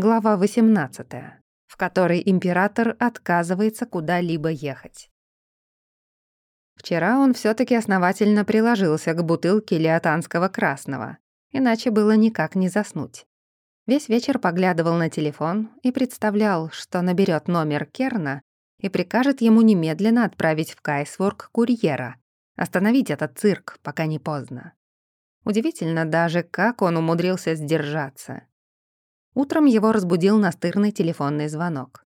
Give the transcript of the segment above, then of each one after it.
глава 18, в которой император отказывается куда-либо ехать. Вчера он все таки основательно приложился к бутылке леотанского красного, иначе было никак не заснуть. Весь вечер поглядывал на телефон и представлял, что наберет номер Керна и прикажет ему немедленно отправить в Кайсворк курьера, остановить этот цирк, пока не поздно. Удивительно даже, как он умудрился сдержаться. Утром его разбудил настырный телефонный звонок.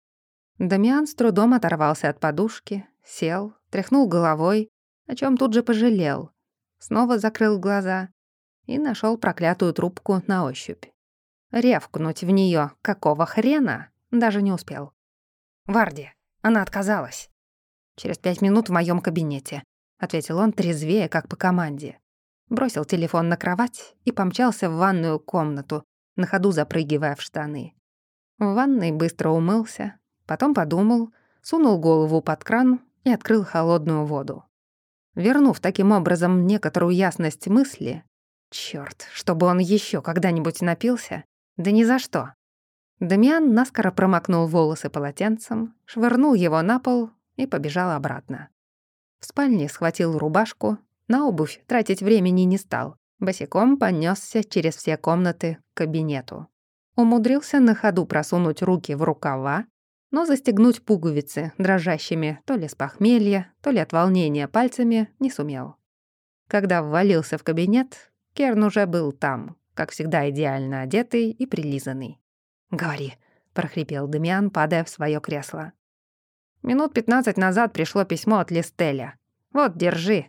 Дамиан с трудом оторвался от подушки, сел, тряхнул головой, о чем тут же пожалел, снова закрыл глаза и нашел проклятую трубку на ощупь. Ревкнуть в нее какого хрена даже не успел. «Варди, она отказалась». «Через пять минут в моем кабинете», — ответил он трезвее, как по команде. Бросил телефон на кровать и помчался в ванную комнату, на ходу запрыгивая в штаны. В ванной быстро умылся, потом подумал, сунул голову под кран и открыл холодную воду. Вернув таким образом некоторую ясность мысли, чёрт, чтобы он ещё когда-нибудь напился, да ни за что. Дамиан наскоро промокнул волосы полотенцем, швырнул его на пол и побежал обратно. В спальне схватил рубашку, на обувь тратить времени не стал. Босиком понесся через все комнаты к кабинету. Умудрился на ходу просунуть руки в рукава, но застегнуть пуговицы, дрожащими то ли с похмелья, то ли от волнения пальцами, не сумел. Когда ввалился в кабинет, Керн уже был там, как всегда идеально одетый и прилизанный. «Говори», — прохрипел Демиан, падая в свое кресло. «Минут пятнадцать назад пришло письмо от Листеля. Вот, держи».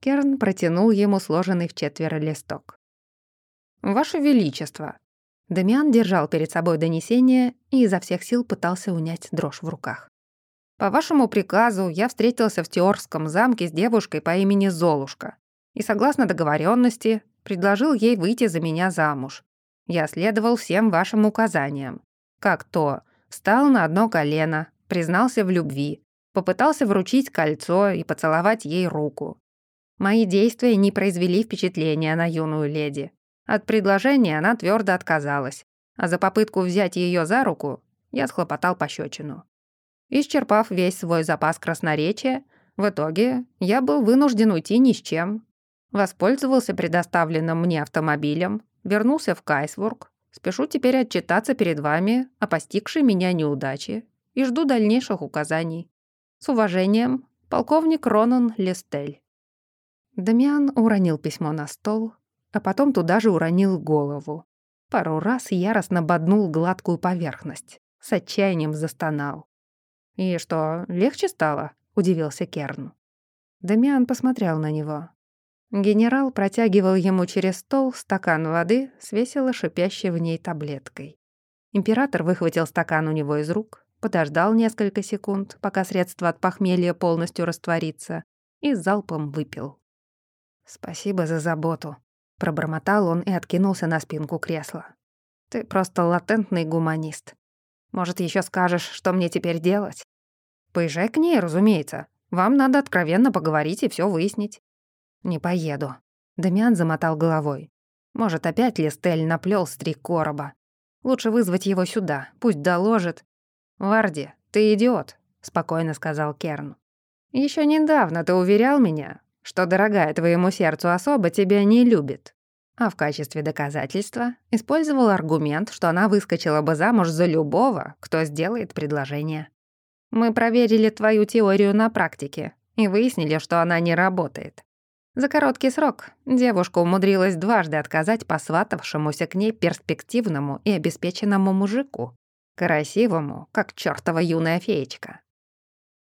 Керн протянул ему сложенный в четверо листок. «Ваше Величество!» Дамиан держал перед собой донесение и изо всех сил пытался унять дрожь в руках. «По вашему приказу я встретился в Теорском замке с девушкой по имени Золушка и, согласно договоренности, предложил ей выйти за меня замуж. Я следовал всем вашим указаниям. Как то, встал на одно колено, признался в любви, попытался вручить кольцо и поцеловать ей руку. Мои действия не произвели впечатления на юную леди. От предложения она твердо отказалась, а за попытку взять ее за руку я схлопотал пощечину. Исчерпав весь свой запас красноречия, в итоге я был вынужден уйти ни с чем, Воспользовался предоставленным мне автомобилем, вернулся в Кайсворк. Спешу теперь отчитаться перед вами о постигшей меня неудаче и жду дальнейших указаний. С уважением, полковник Ронан Лестель. Дамиан уронил письмо на стол, а потом туда же уронил голову. Пару раз яростно боднул гладкую поверхность, с отчаянием застонал. «И что, легче стало?» — удивился Керн. Дамиан посмотрел на него. Генерал протягивал ему через стол стакан воды с весело шипящей в ней таблеткой. Император выхватил стакан у него из рук, подождал несколько секунд, пока средство от похмелья полностью растворится, и залпом выпил. «Спасибо за заботу», — пробормотал он и откинулся на спинку кресла. «Ты просто латентный гуманист. Может, еще скажешь, что мне теперь делать?» «Поезжай к ней, разумеется. Вам надо откровенно поговорить и все выяснить. «Не поеду». Дамиан замотал головой. «Может, опять Листель наплел с три короба. Лучше вызвать его сюда, пусть доложит». «Варди, ты идиот», — спокойно сказал Керн. Еще недавно ты уверял меня, что дорогая твоему сердцу особа тебя не любит, а в качестве доказательства использовал аргумент, что она выскочила бы замуж за любого, кто сделает предложение. Мы проверили твою теорию на практике и выяснили, что она не работает. За короткий срок девушка умудрилась дважды отказать посватавшемуся к ней перспективному и обеспеченному мужику. Красивому, как чёртова юная феечка.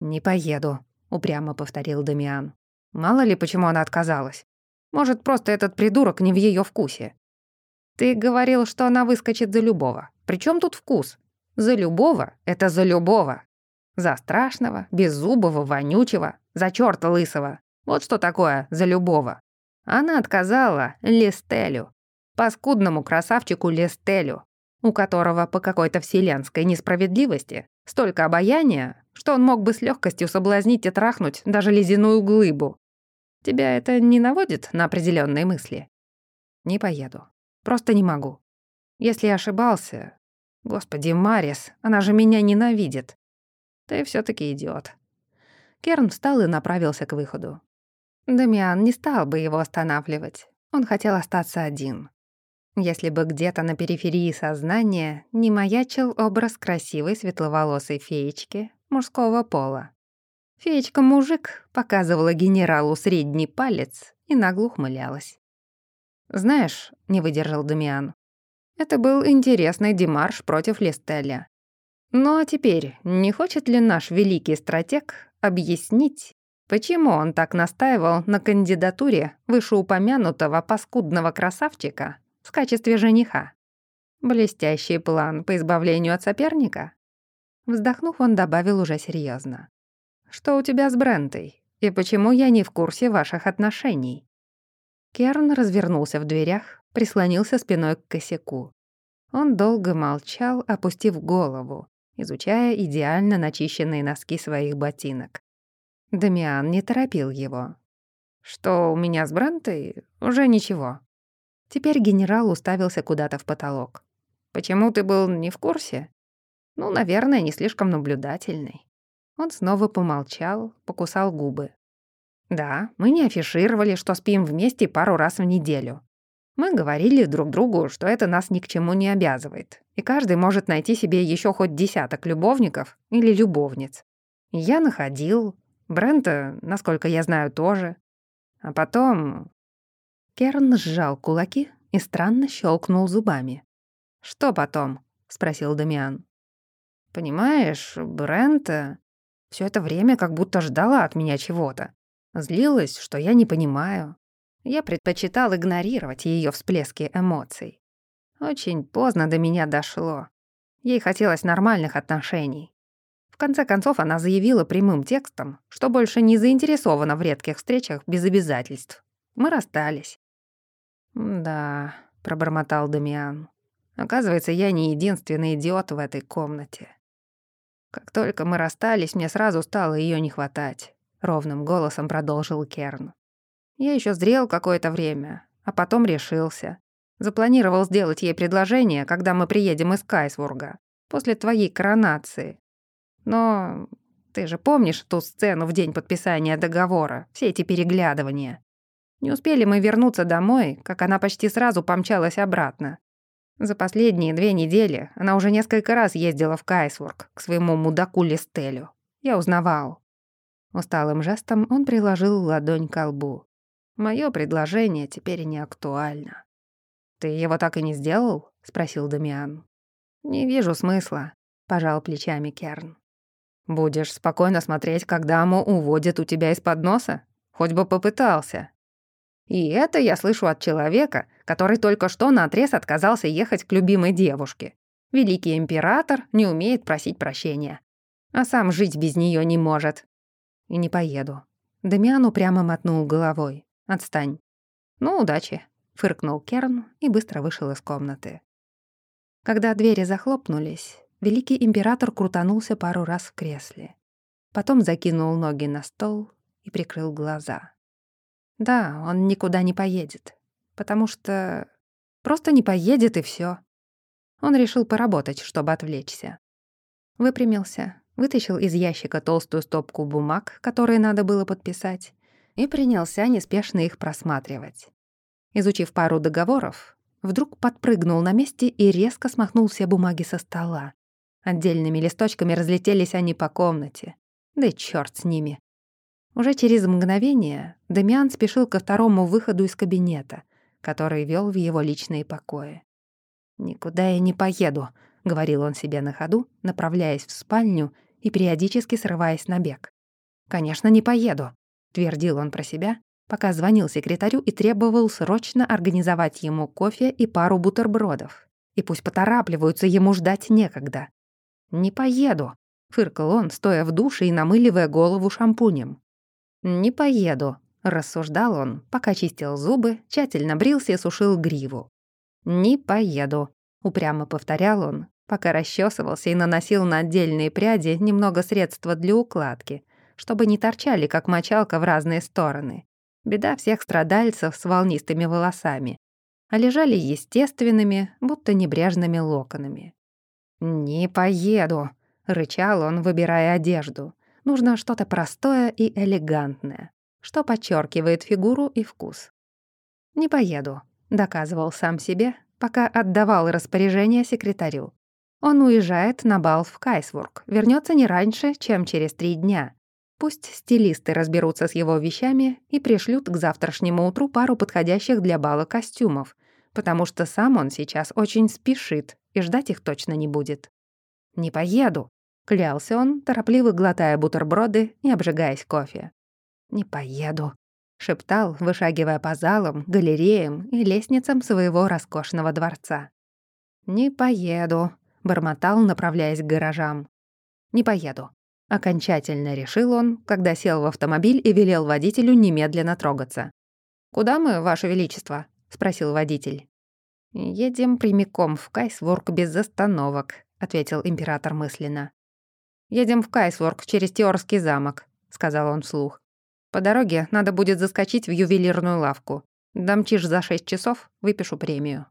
«Не поеду», — упрямо повторил Дамиан. «Мало ли, почему она отказалась. Может, просто этот придурок не в её вкусе. Ты говорил, что она выскочит за любого. Причём тут вкус? За любого — это за любого. За страшного, беззубого, вонючего, за чёрта лысого. Вот что такое за любого. Она отказала Листелю, паскудному красавчику Листелю, у которого по какой-то вселенской несправедливости столько обаяния, что он мог бы с легкостью соблазнить и трахнуть даже ледяную глыбу. Тебя это не наводит на определенные мысли? Не поеду. Просто не могу. Если я ошибался, Господи, Марис, она же меня ненавидит. Ты все таки идиот. Керн встал и направился к выходу. Дамиан не стал бы его останавливать. Он хотел остаться один. Если бы где-то на периферии сознания не маячил образ красивой светловолосой феечки мужского пола. Феечка-мужик показывала генералу средний палец и нагло ухмылялась. «Знаешь», — не выдержал Дамиан, «это был интересный демарш против Листеля. Ну а теперь, не хочет ли наш великий стратег объяснить, почему он так настаивал на кандидатуре вышеупомянутого паскудного красавчика в качестве жениха. Блестящий план по избавлению от соперника? Вздохнув, он добавил уже серьезно: «Что у тебя с Брентой? И почему я не в курсе ваших отношений?» Керн развернулся в дверях, прислонился спиной к косяку. Он долго молчал, опустив голову, изучая идеально начищенные носки своих ботинок. Дамиан не торопил его. «Что у меня с Брентой? Уже ничего. Теперь генерал уставился куда-то в потолок. «Почему ты был не в курсе?» «Ну, наверное, не слишком наблюдательный». Он снова помолчал, покусал губы. «Да, мы не афишировали, что спим вместе пару раз в неделю. Мы говорили друг другу, что это нас ни к чему не обязывает, и каждый может найти себе еще хоть десяток любовников или любовниц. Я находил, Брента, насколько я знаю, тоже. А потом Керн сжал кулаки и странно щелкнул зубами. «Что потом?» — спросил Дамиан. «Понимаешь, Брента все это время как будто ждала от меня чего-то. Злилась, что я не понимаю. Я предпочитал игнорировать ее всплески эмоций. Очень поздно до меня дошло. Ей хотелось нормальных отношений. В конце концов, она заявила прямым текстом, что больше не заинтересована в редких встречах без обязательств. Мы расстались. «Да», — пробормотал Дамиан. «Оказывается, я не единственный идиот в этой комнате». «Как только мы расстались, мне сразу стало ее не хватать», — ровным голосом продолжил Керн. «Я еще зрел какое-то время, а потом решился. Запланировал сделать ей предложение, когда мы приедем из Кайсвурга, после твоей коронации. Но ты же помнишь ту сцену в день подписания договора, все эти переглядывания?» Не успели мы вернуться домой, как она почти сразу помчалась обратно. За последние две недели она уже несколько раз ездила в Кайсворк к своему мудаку Листелю. Я узнавал. Усталым жестом он приложил ладонь к лбу. Моё предложение теперь не актуально. «Ты его так и не сделал?» — спросил Дамиан. «Не вижу смысла», — пожал плечами Керн. «Будешь спокойно смотреть, как даму уводят у тебя из-под носа? Хоть бы попытался», и это я слышу от человека, который только что наотрез отказался ехать к любимой девушке. Великий император не умеет просить прощения. А сам жить без нее не может. И не поеду. Дамиан упрямо мотнул головой. «Отстань». «Ну, удачи», — фыркнул Керн и быстро вышел из комнаты. Когда двери захлопнулись, великий император крутанулся пару раз в кресле. Потом закинул ноги на стол и прикрыл глаза. Да, он никуда не поедет, потому что просто не поедет и все. Он решил поработать, чтобы отвлечься. Выпрямился, вытащил из ящика толстую стопку бумаг, которые надо было подписать, и принялся неспешно их просматривать. Изучив пару договоров, вдруг подпрыгнул на месте и резко смахнул все бумаги со стола. Отдельными листочками разлетелись они по комнате. Да и чёрт с ними. Уже через мгновение Дамиан спешил ко второму выходу из кабинета, который вел в его личные покои. «Никуда я не поеду», — говорил он себе на ходу, направляясь в спальню и периодически срываясь на бег. «Конечно, не поеду», — твердил он про себя, пока звонил секретарю и требовал срочно организовать ему кофе и пару бутербродов. И пусть поторапливаются, ему ждать некогда. «Не поеду», — фыркал он, стоя в душе и намыливая голову шампунем. «Не поеду», — рассуждал он, пока чистил зубы, тщательно брился и сушил гриву. «Не поеду», — упрямо повторял он, пока расчесывался и наносил на отдельные пряди немного средства для укладки, чтобы не торчали, как мочалка, в разные стороны. Беда всех страдальцев с волнистыми волосами, а лежали естественными, будто небрежными локонами. «Не поеду», — рычал он, выбирая одежду. «Нужно что-то простое и элегантное, что подчеркивает фигуру и вкус». «Не поеду», — доказывал сам себе, пока отдавал распоряжение секретарю. Он уезжает на бал в Кайсворк, вернется не раньше, чем через три дня. Пусть стилисты разберутся с его вещами и пришлют к завтрашнему утру пару подходящих для бала костюмов, потому что сам он сейчас очень спешит и ждать их точно не будет. «Не поеду», — клялся он, торопливо глотая бутерброды и обжигаясь кофе. «Не поеду», — шептал, вышагивая по залам, галереям и лестницам своего роскошного дворца. «Не поеду», — бормотал, направляясь к гаражам. «Не поеду», — окончательно решил он, когда сел в автомобиль и велел водителю немедленно трогаться. «Куда мы, Ваше Величество?» — спросил водитель. «Едем прямиком в Кайсворк без остановок», — ответил император мысленно. «Едем в Кайсворк через Теорский замок», — сказал он вслух. «По дороге надо будет заскочить в ювелирную лавку. Домчишь за шесть часов, выпишу премию».